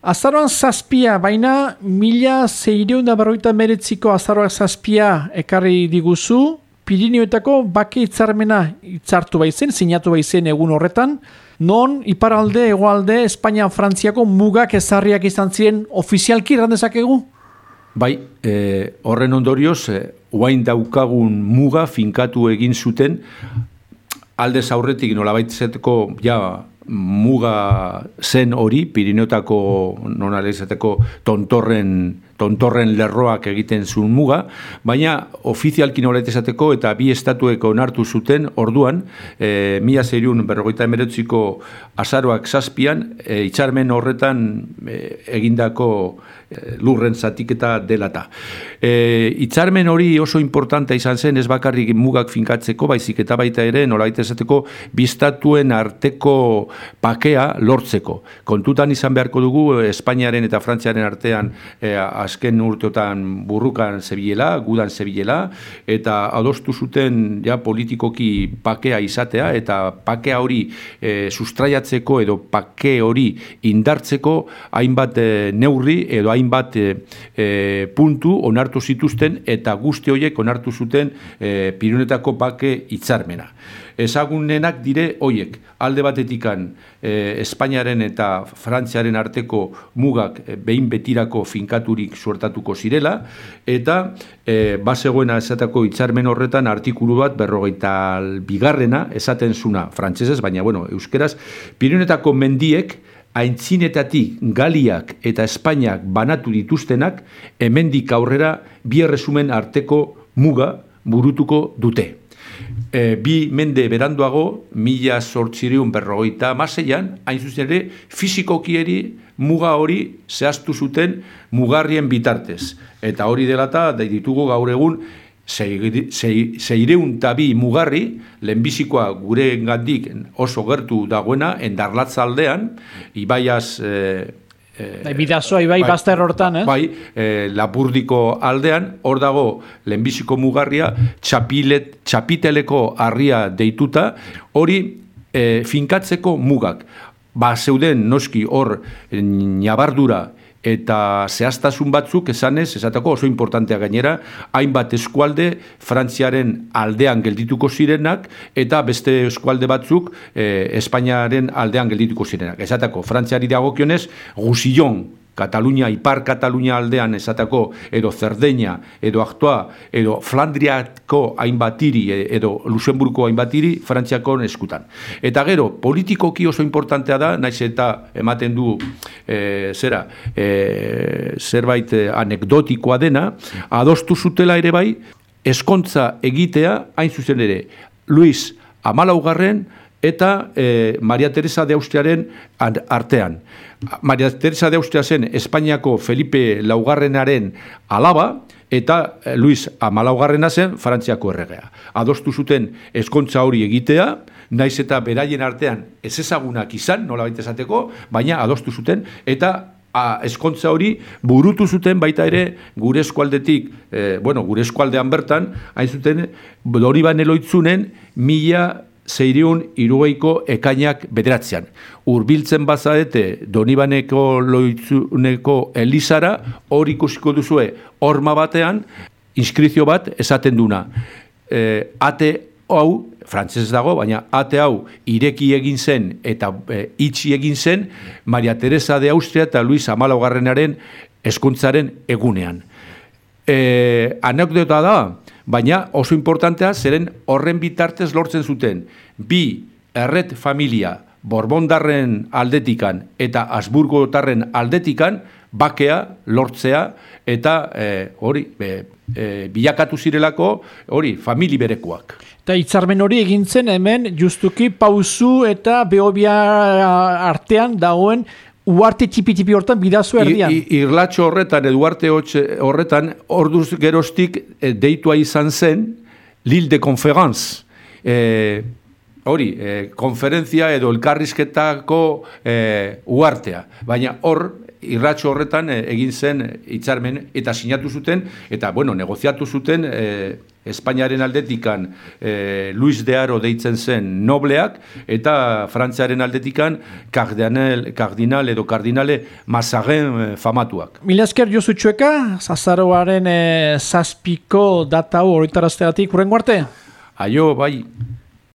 Azaroan zazpia, baina mila zeireun da berroita meretziko azaroan zazpia ekarri diguzu, Pirineoetako bake itzarmena itzartu baizen, sinatu baizen egun horretan, non iparalde, egoalde, Espainia, Frantziako mugak ezarriak izan ziren. Ofizialki egu? Bai, e, horren ondorioz, e, uain daukagun muga finkatu egin zuten, alde zaurretik nolabaitzeko ja, muga zen hori, Pirineotako nonalizateko tontorren tontorren lerroak egiten zuen muga, baina ofizialki nolet esateko eta bi estatueko onartu zuten orduan, e, mila zeirun berrogeita emeretziko azaroak zazpian, e, itxarmen horretan e, egindako e, lurren zatiketa delata. E, itxarmen hori oso importanta izan zen, ez bakarrik mugak finkatzeko, baizik eta baita ere, nolait esateko, biztatuen arteko pakea lortzeko. Kontutan izan beharko dugu, Espainiaren eta Frantziaren artean e, azken urteotan burrukan zebilela, gudan zebilela, eta adostu zuten ja, politikoki pakea izatea, eta pakea hori e, sustraiatzeko edo pake hori indartzeko hainbat e, neurri edo hainbat e, e, puntu onartu zituzten eta guzti horiek onartu zuten e, pirunetako pake hitzarmena. Ezagunenak dire hoiek alde batetikan e, Espainiaren eta Frantziaren arteko mugak e, behin betirako finkaturik suertatuko zirela eta e, basegoena esatako hitzarmen horretan artikulu bat berrogeita bigarrena esaten zuna frantsesez baina bueno euskeraz Pirinetako mendiek aintzinetatik Galiak eta Espainiak banatu dituztenak hemendik aurrera bi erresumen arteko muga burutuko dute. E, bi mende beranduago, mila sortzireun berrogeita maseian, hain zuzen ere, fizikokieri muga hori zehaztu zuten mugarrien bitartez. Eta hori delata, da ditugu gaur egun, zeireun tabi mugarri, lehenbizikoa gure gandik oso gertu dagoena, endarlatza aldean, ibaiaz... E, Eh, bai, bidazoa ibai bai, hortan, eh? Bai, eh, lapurdiko aldean, hor dago lehenbiziko mugarria, txapilet, txapiteleko harria deituta, hori eh, finkatzeko mugak. Ba, zeuden noski hor nabardura eta zehaztasun batzuk esanez, esatako oso importantea gainera, hainbat eskualde Frantziaren aldean geldituko zirenak eta beste eskualde batzuk eh, Espainiaren aldean geldituko zirenak. Esatako, Frantziari dagokionez, Gusillon Katalunia, Ipar Katalunia aldean esatako, edo Zerdeña, edo Aktua, edo Flandriako hainbatiri, e, edo Luxemburgo hainbatiri, Frantziako eskutan. Eta gero, politikoki oso importantea da, naiz eta ematen du, e, zera, e, zerbait e, anekdotikoa dena, adostu zutela ere bai, eskontza egitea, hain zuzen ere, Luis Amalaugarren, eta e, Maria Teresa de Austriaren artean. Maria Teresa de Austria zen Espainiako Felipe Laugarrenaren alaba, eta eh, Luis Amalaugarrena zen Frantziako erregea. Adostu zuten eskontza hori egitea, naiz eta beraien artean ez ezagunak izan, nola baita esateko, baina adostu zuten, eta a, eskontza hori burutu zuten baita ere gure eskualdetik, e, bueno, gure eskualdean bertan, hain zuten, dori eloitzunen, mila zeireun irugeiko ekainak bederatzean. Urbiltzen bazaete Donibaneko loitzuneko Elizara, hor ikusiko duzue horma batean, inskrizio bat esaten duna. E, ate hau, frantzez dago, baina ate hau ireki egin zen eta e, itxi egin zen Maria Teresa de Austria eta Luis Amalogarrenaren eskuntzaren egunean. E, anekdota da, baina oso importantea zeren horren bitartez lortzen zuten bi erret familia Borbondarren aldetikan eta Asburgotarren aldetikan bakea lortzea eta e, hori e, bilakatu zirelako hori famili berekoak. Eta hitzarmen hori egintzen hemen justuki pauzu eta beobia artean dagoen uarte txipi-txipi hortan bidazu erdian. I, irlatxo horretan, eduarte horretan, orduz gerostik e, deitua izan zen, Lille de Conference. E, hori, e, konferentzia edo elkarrizketako e, uartea. Baina hor, irratxo horretan egin zen hitzarmen eta sinatu zuten, eta bueno, negoziatu zuten e, Espainiaren aldetikan e, Luis de Aro deitzen zen nobleak, eta Frantziaren aldetikan kardinal, kardinal edo kardinale Mazaren famatuak. Mila esker Josu Txueka, zazaroaren e, zazpiko data hori tarazteatik, urrengo arte? Aio, bai.